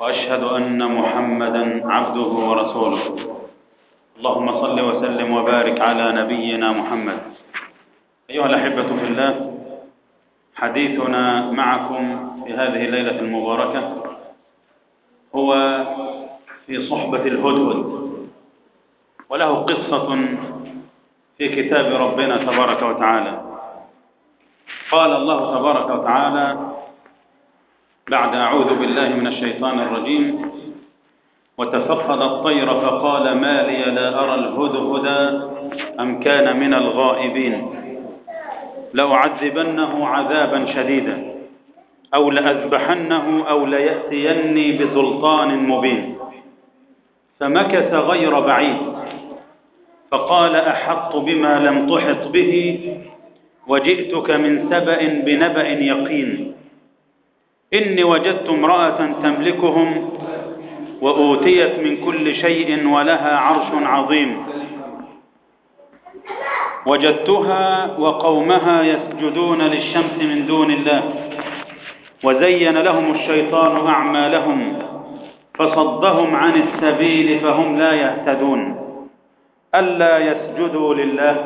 وأشهد أن محمدا عبده ورسوله. اللهم صل وسلم وبارك على نبينا محمد. أيها الأحبة في الله حديثنا معكم في هذه الليلة المباركة هو في صحبة الهدهد وله قصة في كتاب ربنا تبارك وتعالى. قال الله تبارك وتعالى بعد أعوذ بالله من الشيطان الرجيم. وتفقد الطير فقال ما لي لا أرى الهدهد أم كان من الغائبين. لأعذبنه عذابا شديدا أو لأذبحنه أو ليأتيني بسلطان مبين. فمكث غير بعيد فقال أحط بما لم تحط به وجئتك من سبأ بنبأ يقين. إني وجدت امرأة تملكهم وأوتيت من كل شيء ولها عرش عظيم. وجدتها وقومها يسجدون للشمس من دون الله. وزين لهم الشيطان أعمالهم فصدهم عن السبيل فهم لا يهتدون. ألا يسجدوا لله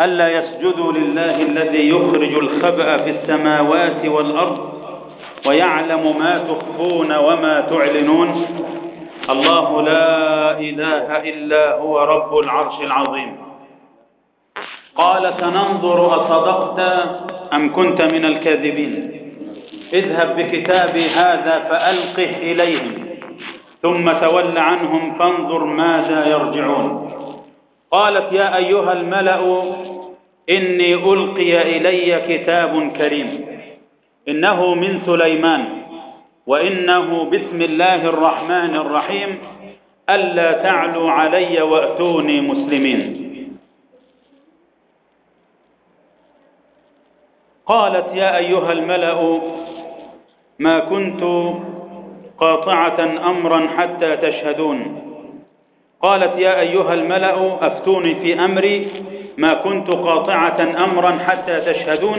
ألا يسجدوا لله الذي يخرج الخبأ في السماوات والأرض ويعلم ما تخفون وما تعلنون. الله لا إله إلا هو رب العرش العظيم. قال سننظر أصدقت أم كنت من الكاذبين. اذهب بكتابي هذا فألقه إليهم. ثم تول عنهم فانظر ماذا يرجعون. قالت يا أيها الملأ إني ألقي إلي كتاب كريم. إنه من سليمان وإنه بسم الله الرحمن الرحيم ألا تعلوا علي وأتوني مسلمين. قالت يا أيها الملأ ما كنت قاطعة أمرا حتى تشهدون. قالت يا أيها الملأ أفتوني في أمري ما كنت قاطعة أمرا حتى تشهدون.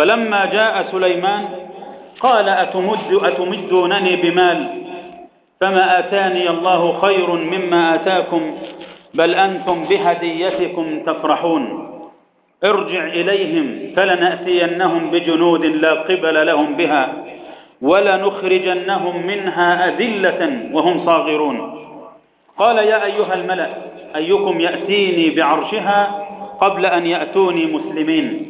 فلما جاء سليمان قال أتمد أتمدونني بمال؟ فما آتاني الله خير مما آتاكم بل أنتم بهديتكم تفرحون. ارجع إليهم فلنأتينهم بجنود لا قبل لهم بها ولنخرجنهم منها أذلة وهم صاغرون. قال يا أيها الملأ أيكم يأتيني بعرشها قبل أن يأتوني مسلمين؟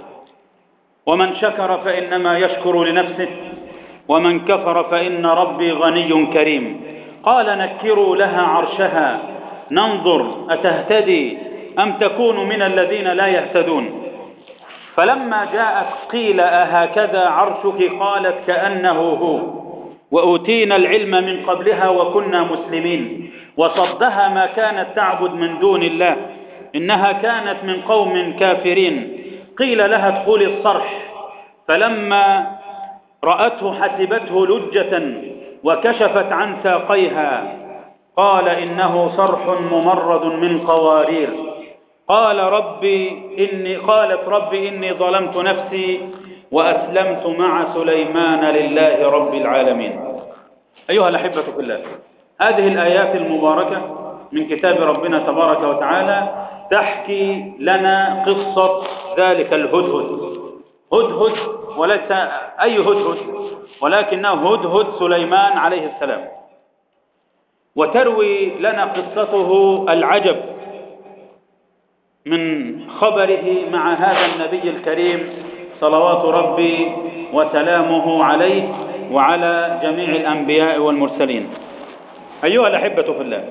ومن شكر فإنما يشكر لنفسه ومن كفر فإن ربي غني كريم. قال نكروا لها عرشها ننظر أتهتدي أم تكون من الذين لا يهتدون. فلما جاءت قيل أهكذا عرشك؟ قالت كأنه هو. وأوتينا العلم من قبلها وكنا مسلمين. وصدها ما كانت تعبد من دون الله إنها كانت من قوم كافرين. قيل لها ادخلي الصرح. فلما رأته حسبته لجة وكشفت عن ساقيها. قال إنه صرح ممرد من قوارير. قال ربي إني قالت ربي إني ظلمت نفسي وأسلمت مع سليمان لله رب العالمين. أيها الأحبة الله هذه الآيات المباركة من كتاب ربنا تبارك وتعالى تحكي لنا قصة ذلك الهدهد. هدهد وليس أي هدهد ولكنه هدهد سليمان عليه السلام. وتروي لنا قصته العجب من خبره مع هذا النبي الكريم صلوات ربي وسلامه عليه وعلى جميع الأنبياء والمرسلين. أيها الأحبة في الله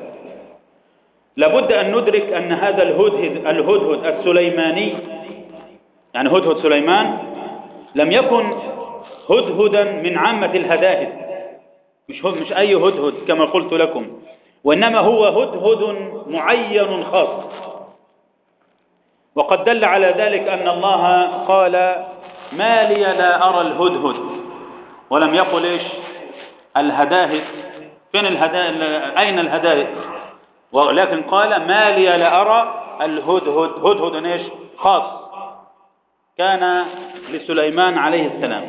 لابد أن ندرك أن هذا الهدهد, الهدهد السليماني يعني هدهد سليمان لم يكن هدهدا من عامة الهداهد. مش, مش أي هدهد كما قلت لكم وإنما هو هدهد معين خاص. وقد دل على ذلك أن الله قال ما لي لا أرى الهدهد. ولم يقل إيش؟ الهداهد. فين الهداهد أين الهداهد؟ ولكن قال ما لي لا أرى الهدهد هدهد إيش؟ خاص. كان لسليمان عليه السلام.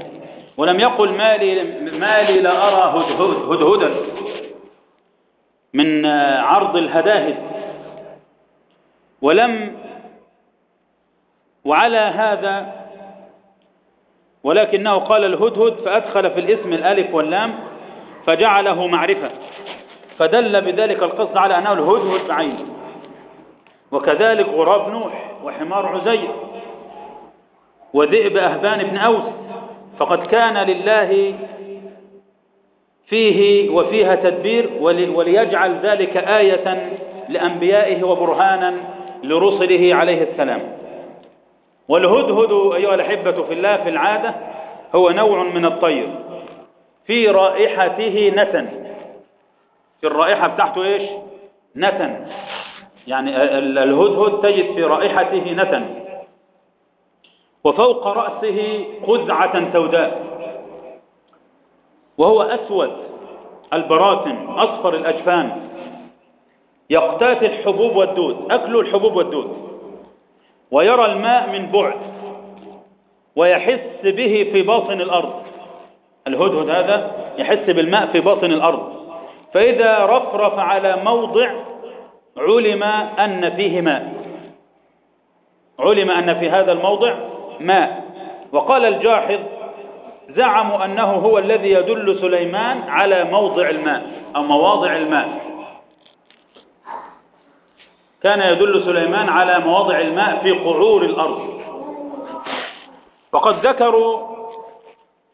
ولم يقل ما لي, ما لي لا أرى هدهد هدهدا من عرض الهداهد. ولم وعلى هذا ولكنه قال الهدهد فأدخل في الاسم الألف واللام فجعله معرفة. فدل بذلك القصد على أنه الهدهد بعينه وكذلك غراب نوح وحمار عزير وذئب أهبان بن أوس فقد كان لله فيه وفيها تدبير وليجعل ذلك آية لأنبيائه وبرهانا لرسله عليه السلام. والهدهد أيها الأحبة في الله في العادة هو نوع من الطير في رائحته نتن. الرائحة بتاعته إيش؟ نتن. يعني الهدهد تجد في رائحته نتن. وفوق رأسه قزعة سوداء. وهو أسود البراثن أصفر الأجفان. يقتات الحبوب والدود أكل الحبوب والدود. ويرى الماء من بعد. ويحس به في باطن الأرض. الهدهد هذا يحس بالماء في باطن الأرض. فإذا رفرف على موضع علم أن فيه ماء علم أن في هذا الموضع ماء وقال الجاحظ زعموا أنه هو الذي يدل سليمان على موضع الماء أو مواضع الماء. كان يدل سليمان على مواضع الماء في قعور الأرض. وقد ذكروا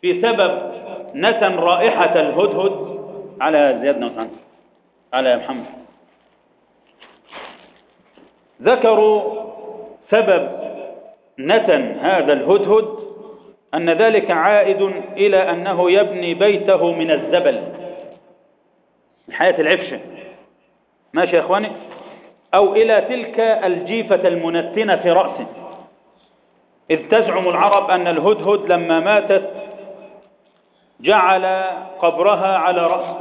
في سبب نتن رائحة الهدهد على زياد نوتان على محمد. ذكروا سبب نتن هذا الهدهد أن ذلك عائد إلى أنه يبني بيته من الزبل. الحياة العفشة ماشي يا إخواني؟ أو إلى تلك الجيفة المنتنة في رأسه إذ تزعم العرب أن الهدهد لما ماتت جعل قبرها على رأسه.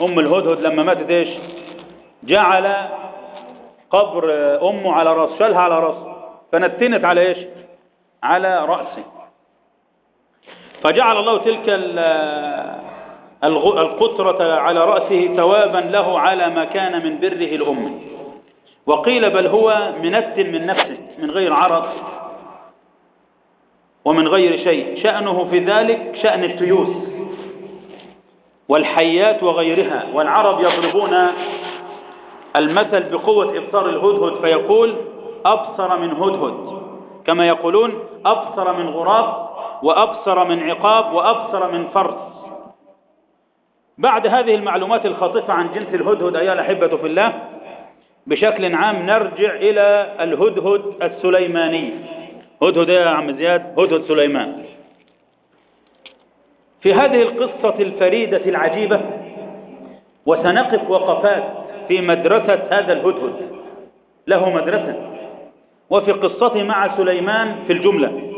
أم الهدهد لما ماتت إيش؟ جعل قبر أمه على رأسه شالها على رأسه فنتنت على إيش؟ على رأسه. فجعل الله تلك القطرة على رأسه ثوابا له على ما كان من بره الأم. وقيل بل هو منت من نفسه من غير عرض. ومن غير شيء. شأنه في ذلك شأن التيوس والحيات وغيرها. والعرب يضربون المثل بقوة إبصار الهدهد فيقول أبصر من هدهد كما يقولون أبصر من غراب وأبصر من عقاب وأبصر من فرس. بعد هذه المعلومات الخاطفة عن جنس الهدهد أيها الأحبة في الله بشكل عام نرجع إلى الهدهد السليماني. هدهد يا عم زياد هدهد سليمان. في هذه القصة الفريدة العجيبة وسنقف وقفات في مدرسة هذا الهدهد. له مدرسة وفي قصته مع سليمان في الجملة.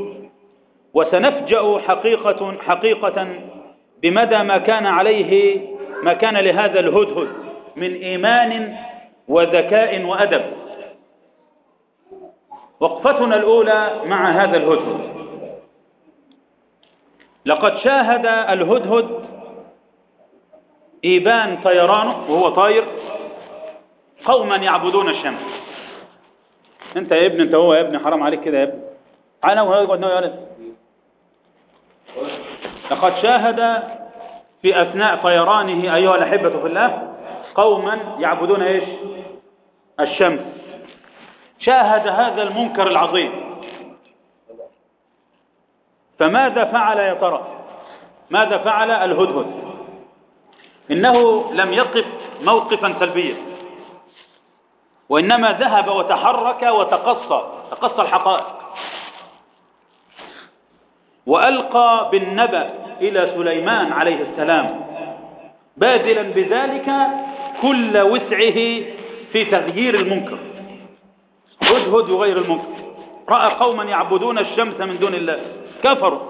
وسنفجأ حقيقة, حقيقة بمدى ما كان عليه ما كان لهذا الهدهد من إيمان وذكاء وأدب. وقفتنا الأولى مع هذا الهدهد. لقد شاهد الهدهد إيبان طيرانه وهو طاير قوما يعبدون الشمس. أنت يا ابن أنت هو يا ابن حرام عليك كده يا ابن. تعالى ويقعد يا ولد. لقد شاهد في أثناء طيرانه أيها الأحبة في الله قوما يعبدون إيش؟ الشمس. شاهد هذا المنكر العظيم. فماذا فعل يا ترى ماذا فعل الهدهد؟ إنه لم يقف موقفا سلبيا. وإنما ذهب وتحرك وتقصى تقصى الحقائق. وألقى بالنبأ إلى سليمان عليه السلام باذلا بذلك كل وسعه في تغيير المنكر. هدهد يغير المنكر. رأى قوما يعبدون الشمس من دون الله. كفروا.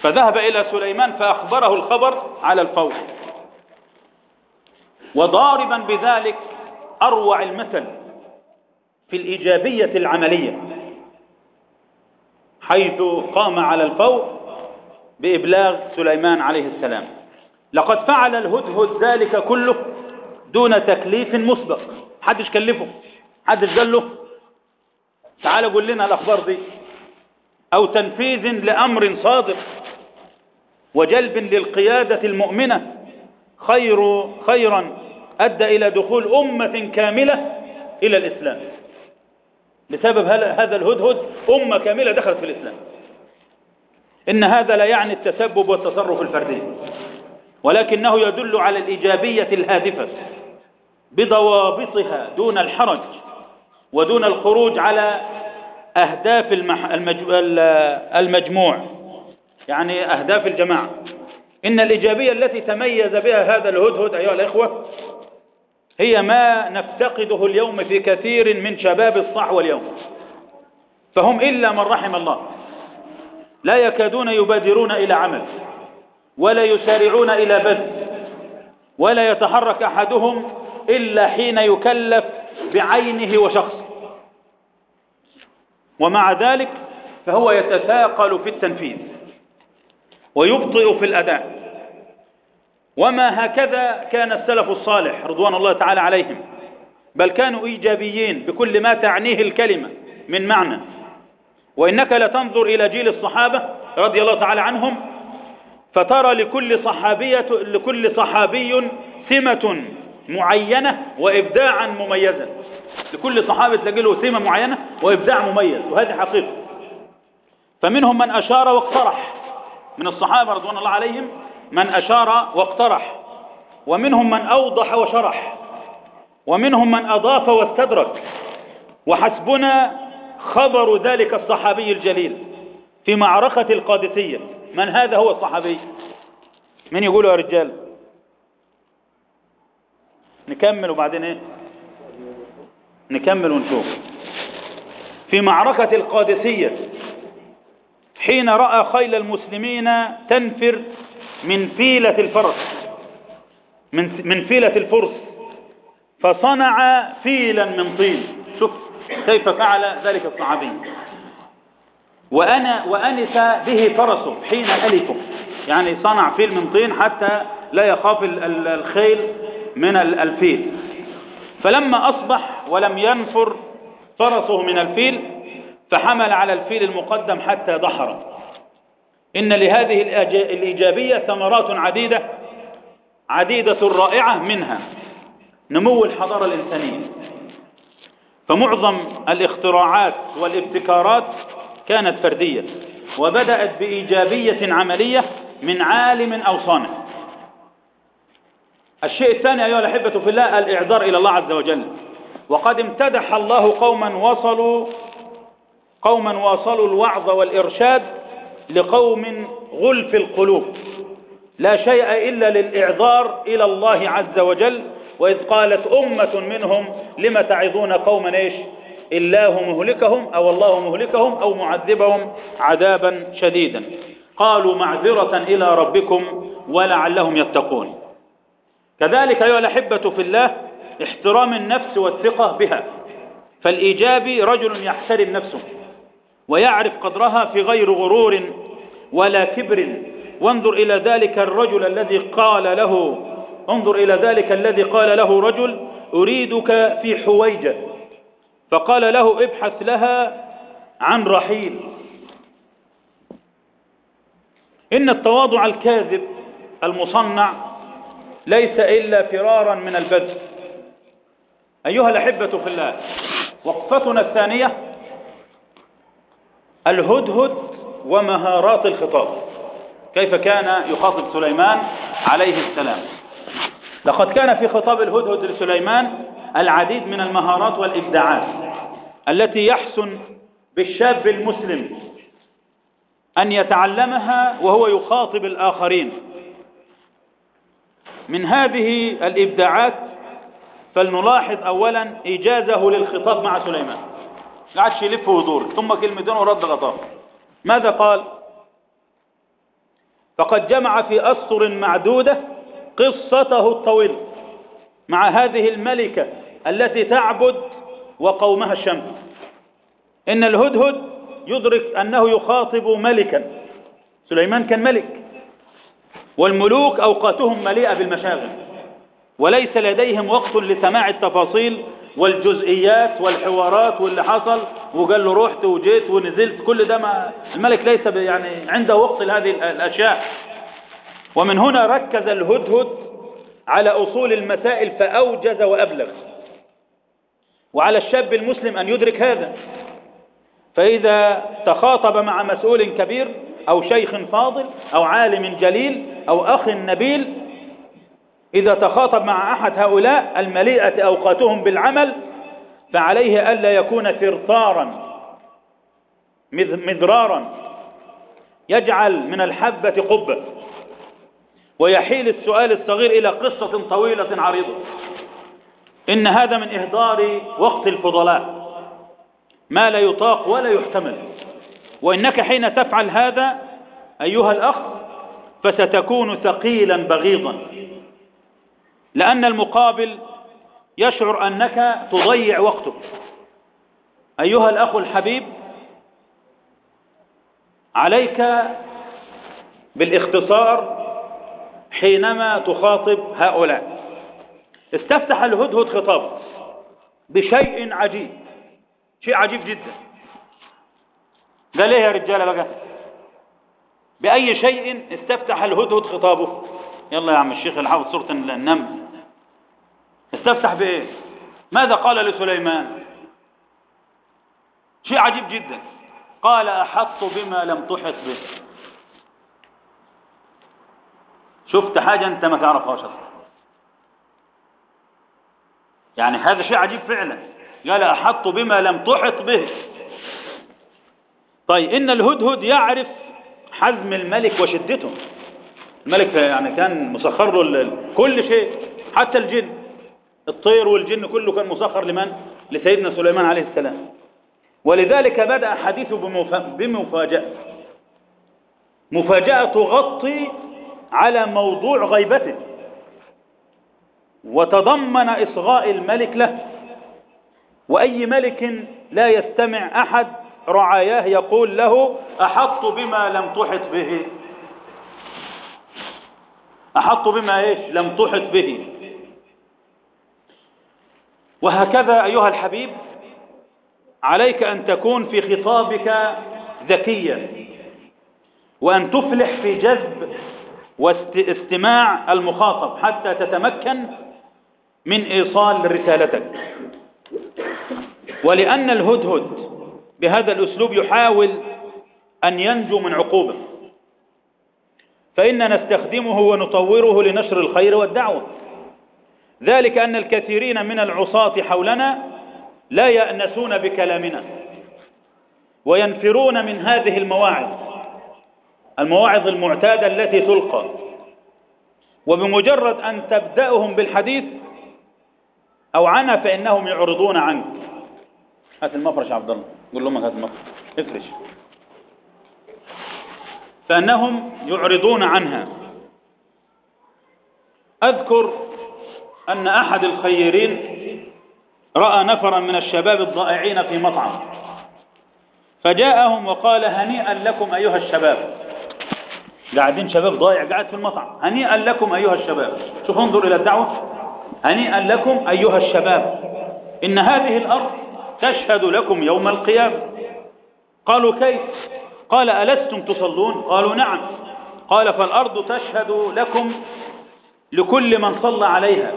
فذهب إلى سليمان فأخبره الخبر على الفور. وضاربا بذلك أروع المثل في الإيجابية العملية. حيث قام على الفور بإبلاغ سليمان عليه السلام. لقد فعل الهدهد ذلك كله دون تكليف مسبق. حدش كلفه. حدش قال له تعال قول لنا الأخبار دي. أو تنفيذ لأمر صادق وجلب للقيادة المؤمنة خير خيرا أدى إلى دخول أمة كاملة إلى الإسلام. بسبب هذا الهدهد أمة كاملة دخلت في الإسلام. إن هذا لا يعني التسبب والتصرف الفردي ولكنه يدل على الإيجابية الهادفة بضوابطها دون الحرج. ودون الخروج على أهداف المجموع يعني أهداف الجماعة. إن الإيجابية التي تميز بها هذا الهدهد أيها الإخوة هي ما نفتقده اليوم في كثير من شباب الصحوة اليوم فهم إلا من رحم الله. لا يكادون يبادرون إلى عمل ولا يسارعون إلى بذل ولا يتحرك أحدهم إلا حين يكلف بعينه وشخصه. ومع ذلك فهو يتثاقل في التنفيذ ويبطئ في الأداء. وما هكذا كان السلف الصالح رضوان الله تعالى عليهم بل كانوا إيجابيين بكل ما تعنيه الكلمة من معنى. وإنك لتنظر إلى جيل الصحابة رضي الله تعالى عنهم فترى لكل صحابية لكل صحابي سمة معينة وإبداعا مميزا. لكل صحابي تلاقي له سمة معينة وإبداع مميز وهذه حقيقة. فمنهم من أشار واقترح من الصحابة رضوان الله عليهم من أشار واقترح. ومنهم من أوضح وشرح. ومنهم من أضاف واستدرك. وحسبنا خبر ذلك الصحابي الجليل في معركة القادسية. من هذا هو الصحابي؟ من يقولوا يا رجال؟ نكمل وبعدين إيه؟ نكمل ونشوف. في معركة القادسية حين رأى خيل المسلمين تنفر من فيلة الفرس من, من فيلة الفرس فصنع فيلا من طين. شوف كيف فعل ذلك الصحابي. وأنا وأنس به فرسه حين ألفه. يعني صنع فيل من طين حتى لا يخاف الخيل من الفيل. فلما أصبح ولم ينفر فرسه من الفيل فحمل على الفيل المقدم حتى ضحر إن لهذه الإيجابية ثمرات عديدة عديدة رائعة منها نمو الحضارة الإنسانية. فمعظم الاختراعات والابتكارات كانت فردية وبدأت بإيجابية عملية من عالم أو صانع الشيء الثاني أيها الأحبة في الله الإعذار إلى الله عز وجل. وقد امتدح الله قوما وصلوا قوما واصلوا الوعظ والإرشاد لقوم غلف القلوب. لا شيء إلا للإعذار إلى الله عز وجل. وإذ قالت أمة منهم لم تعظون قوما إيش؟ الله مهلكهم أو الله مهلكهم أو معذبهم عذابا شديدا. قالوا معذرة إلى ربكم ولعلهم يتقون. كذلك أيها الأحبة في الله احترام النفس والثقة بها. فالإيجابي رجل يحترم نفسه ويعرف قدرها في غير غرور ولا كبر. وانظر إلى ذلك الرجل الذي قال له انظر إلى ذلك الذي قال له رجل أريدك في حويجة. فقال له ابحث لها عن رحيل. إن التواضع الكاذب المصنع ليس إلا فرارا من البذل أيها الأحبة في الله وقفتنا الثانية الهدهد ومهارات الخطاب. كيف كان يخاطب سليمان عليه السلام؟ لقد كان في خطاب الهدهد لسليمان العديد من المهارات والإبداعات التي يحسن بالشاب المسلم أن يتعلمها وهو يخاطب الآخرين. من هذه الإبداعات فلنلاحظ أولا إيجازه للخطاب مع سليمان. قعدش يلف ويدور ثم كلمتين ورد غطاه ماذا قال؟ فقد جمع في أسطر معدودة قصته الطويلة مع هذه الملكة التي تعبد وقومها الشمس. إن الهدهد يدرك أنه يخاطب ملكا. سليمان كان ملك. والملوك أوقاتهم مليئة بالمشاغل. وليس لديهم وقت لسماع التفاصيل والجزئيات والحوارات واللي حصل. وقال له رحت وجيت ونزلت. كل ده ما الملك ليس يعني عنده وقت لهذه الأشياء. ومن هنا ركز الهدهد على أصول المسائل فأوجز وأبلغ. وعلى الشاب المسلم أن يدرك هذا. فإذا تخاطب مع مسؤول كبير أو شيخ فاضل أو عالم جليل أو أخ نبيل. إذا تخاطب مع أحد هؤلاء المليئة أوقاتهم بالعمل فعليه ألا يكون ثرثارا مذرارا يجعل من الحبة قبة ويحيل السؤال الصغير إلى قصة طويلة عريضة. إن هذا من إهدار وقت الفضلاء. ما لا يطاق ولا يحتمل. وإنك حين تفعل هذا أيها الأخ فستكون ثقيلا بغيضا. لأن المقابل يشعر أنك تضيع وقته أيها الأخ الحبيب عليك بالاختصار حينما تخاطب هؤلاء. استفتح الهدهد خطابه بشيء عجيب شيء عجيب جدا. قال إيه يا رجاله بقى؟ بأي شيء استفتح الهدهد خطابه. يلا يا عم الشيخ اللي حافظ سورة النمل. استفتح بإيه؟ ماذا قال لسليمان؟ شيء عجيب جدا. قال أحط بما لم تحط به. شفت حاجة أنت ما تعرفهاش أصلا. يعني هذا شيء عجيب فعلا. قال أحط بما لم تحط به. طيب إن الهدهد يعرف حزم الملك وشدته. الملك يعني كان مسخر له كل شيء حتى الجن. الطير والجن كله كان مسخر لمن؟ لسيدنا سليمان عليه السلام. ولذلك بدأ حديثه بمفاجأة. مفاجأة تغطي على موضوع غيبته. وتضمن إصغاء الملك له. وأي ملك لا يستمع أحد رعاياه يقول له أحط بما لم تحط به. أحط بما إيش؟ لم تحط به. وهكذا أيها الحبيب عليك أن تكون في خطابك ذكيا وأن تفلح في جذب واستماع المخاطب حتى تتمكن من إيصال رسالتك. ولأن الهدهد بهذا الأسلوب يحاول أن ينجو من عقوبة. فإننا نستخدمه ونطوره لنشر الخير والدعوة. ذلك أن الكثيرين من العصاة حولنا لا يأنسون بكلامنا وينفرون من هذه المواعظ المواعظ المعتادة التي تلقى. وبمجرد أن تبدأهم بالحديث أو عنها فإنهم يعرضون عنك. هات المفرش عبد الله قول لهم هات المفرش افرش فأنهم يعرضون عنها. أذكر أن أحد الخيرين رأى نفرا من الشباب الضائعين في مطعم. فجاءهم وقال هنيئا لكم أيها الشباب. قاعدين شباب ضايع قاعد في المطعم. هنيئا لكم أيها الشباب. شوف انظر إلى الدعوة. هنيئا لكم أيها الشباب. إن هذه الأرض تشهد لكم يوم القيامة. قالوا كيف؟ قال ألستم تصلون؟ قالوا نعم. قال فالأرض تشهد لكم لكل من صلى عليها.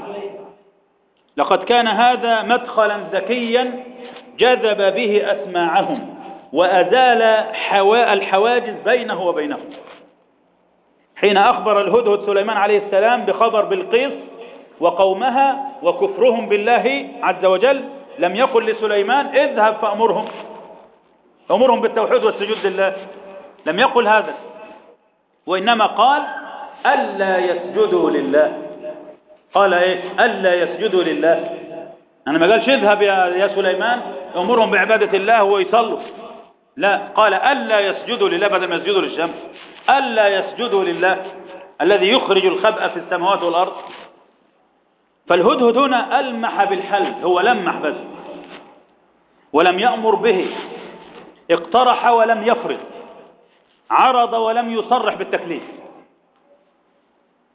لقد كان هذا مدخلا ذكيا جذب به أسماعهم وأزال الحواجز بينه وبينهم. حين أخبر الهدهد سليمان عليه السلام بخبر بلقيس وقومها وكفرهم بالله عز وجل لم يقل لسليمان اذهب فأمرهم. أمرهم بالتوحيد والسجود لله. لم يقل هذا. وإنما قال ألا يسجدوا لله. قال إيه؟ ألا يسجدوا لله. أنا ما قالش اذهب يا سليمان. أمرهم بعبادة الله ويصلوا. لا قال ألا يسجدوا لله بدل ما يسجدوا للشمس. ألا يسجدوا لله. الذي يخرج الخبأ في السماوات والأرض. فالهدهد هنا ألمح بالحل هو لمح بس. ولم يأمر به. اقترح ولم يفرض. عرض ولم يصرح بالتكليف.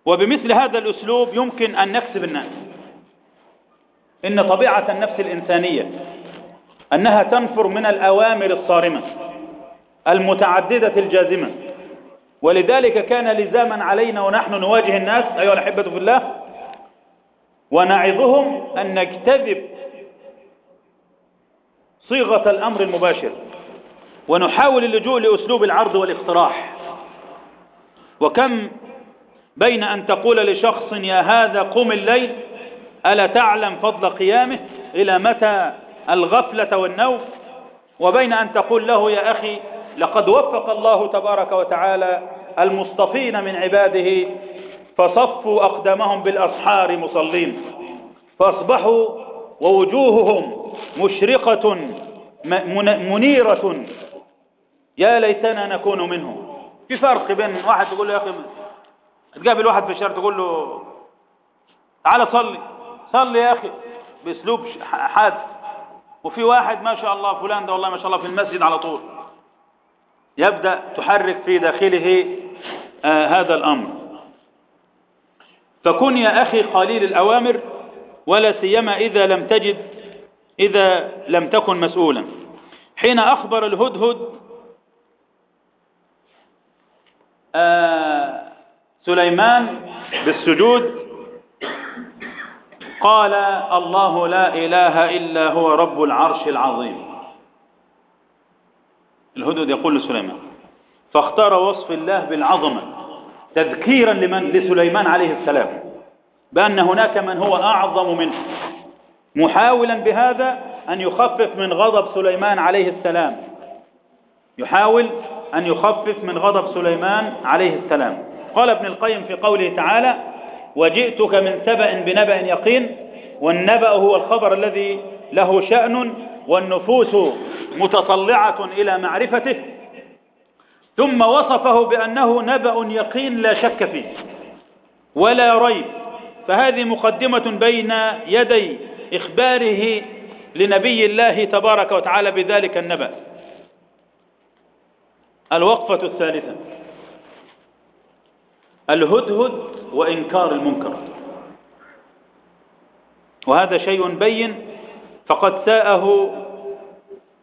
وبمثل هذا الأسلوب يمكن أن نكسب الناس. إن طبيعة النفس الإنسانية أنها تنفر من الأوامر الصارمة المتعددة الجازمة. ولذلك كان لزاما علينا ونحن نواجه الناس أيها الأحبة في الله ونعظهم أن نجتذب صيغة الأمر المباشر ونحاول اللجوء لأسلوب العرض والاقتراح. وكم بين أن تقول لشخص يا هذا قم الليل ألا تعلم فضل قيامه؟ إلى متى الغفلة والنوم؟ وبين أن تقول له يا أخي لقد وفق الله تبارك وتعالى المصطفين من عباده فصفوا أقدامهم بالأصحار مصلين. فأصبحوا ووجوههم مشرقة منيرة. يا ليتنا نكون منهم. في فرق بين واحد تقول له يا أخي تقابل واحد في الشارع تقول له تعال صلي صلي يا أخي بأسلوب حاد. وفي واحد ما شاء الله فلان ده والله ما شاء الله في المسجد على طول. يبدأ تحرك في داخله آه هذا الأمر. فكن يا أخي قليل الأوامر ولا سيما إذا لم تجد إذا لم تكن مسؤولا. حين أخبر الهدهد آه سليمان بالسجود قال الله لا إله إلا هو رب العرش العظيم. الهدهد يقول لسليمان فاختار وصف الله بالعظمة. تذكيرا لمن لسليمان عليه السلام بأن هناك من هو أعظم منه. محاولا بهذا أن يخفف من غضب سليمان عليه السلام. يحاول أن يخفف من غضب سليمان عليه السلام. قال ابن القيم في قوله تعالى وجئتك من سبأ بنبأ يقين والنبأ هو الخبر الذي له شأن والنفوس متطلعة إلى معرفته ثم وصفه بأنه نبأ يقين لا شك فيه ولا ريب. فهذه مقدمة بين يدي إخباره لنبي الله تبارك وتعالى بذلك النبأ. الوقفة الثالثة الهدهد وإنكار المنكر. وهذا شيء بين فقد ساءه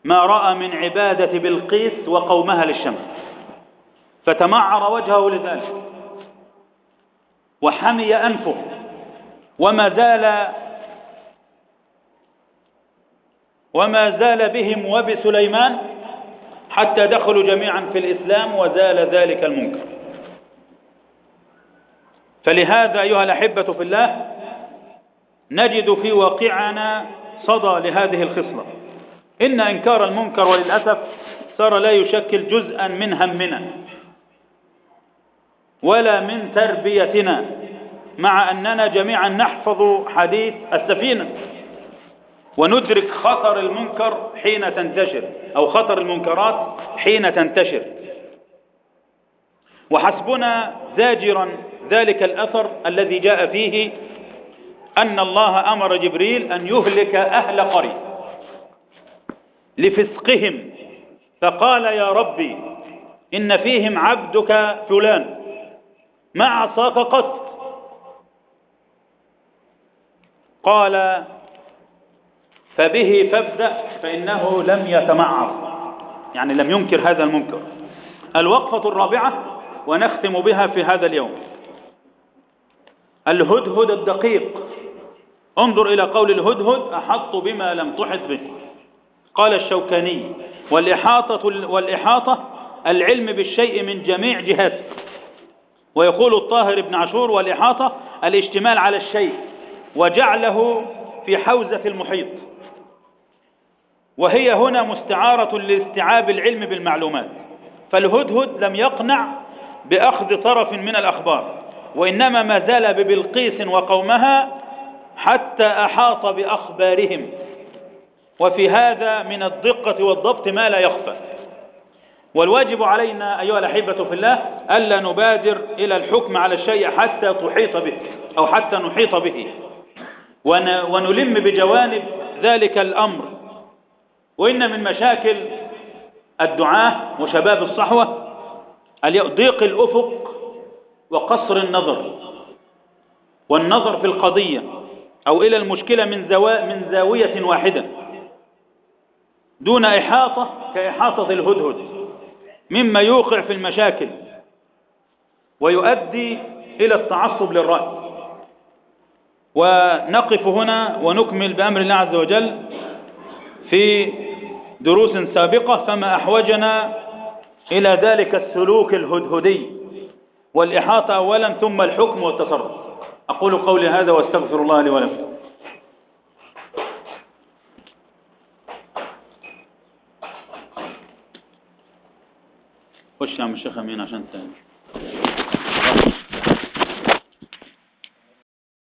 ما رأى من عبادة بلقيس وقومها للشمس. فتمعر وجهه لذلك. وحمي أنفه. وما زال وما زال بهم وبسليمان حتى دخلوا جميعا في الإسلام وزال ذلك المنكر. فلهذا أيها الأحبة في الله نجد في واقعنا صدى لهذه الخصلة. إن إنكار المنكر وللأسف صار لا يشكل جزءا من همنا. ولا من تربيتنا مع أننا جميعا نحفظ حديث السفينة. وندرك خطر المنكر حين تنتشر أو خطر المنكرات حين تنتشر. وحسبنا زاجرا ذلك الأثر الذي جاء فيه أن الله أمر جبريل أن يهلك أهل قرية لفسقهم. فقال يا ربي إن فيهم عبدك فلان. ما عصاك قط قال فبه فابدأ فإنه لم يتمعر. يعني لم ينكر هذا المنكر. الوقفة الرابعة ونختم بها في هذا اليوم. الهدهد الدقيق. انظر إلى قول الهدهد أحط بما لم تحط به. قال الشوكاني والإحاطة, والإحاطة العلم بالشيء من جميع جهاته ويقول الطاهر بن عاشور والإحاطة الاشتمال على الشيء وجعله في حوزة المحيط. وهي هنا مستعارة لاستيعاب العلم بالمعلومات. فالهدهد لم يقنع بأخذ طرف من الأخبار وإنما ما زال ببلقيس وقومها حتى أحاط بأخبارهم. وفي هذا من الدقة والضبط ما لا يخفى. والواجب علينا أيها الأحبة في الله ألا نبادر إلى الحكم على الشيء حتى تحيط به أو حتى نحيط به. ونلم بجوانب ذلك الأمر. وإن من مشاكل الدعاة وشباب الصحوة ضيق الأفق وقصر النظر. والنظر في القضية أو إلى المشكلة من, زوا من زاوية واحدة. دون إحاطة كإحاطة الهدهد. مما يوقع في المشاكل ويؤدي إلى التعصب للرأي. ونقف هنا ونكمل بأمر الله عز وجل في دروس سابقة فما أحوجنا إلى ذلك السلوك الهدهدي. والإحاطة أولا ثم الحكم والتصرف. أقول قولي هذا وأستغفر الله لي ولكم. خش يا عم الشيخ أمين عشان تاني.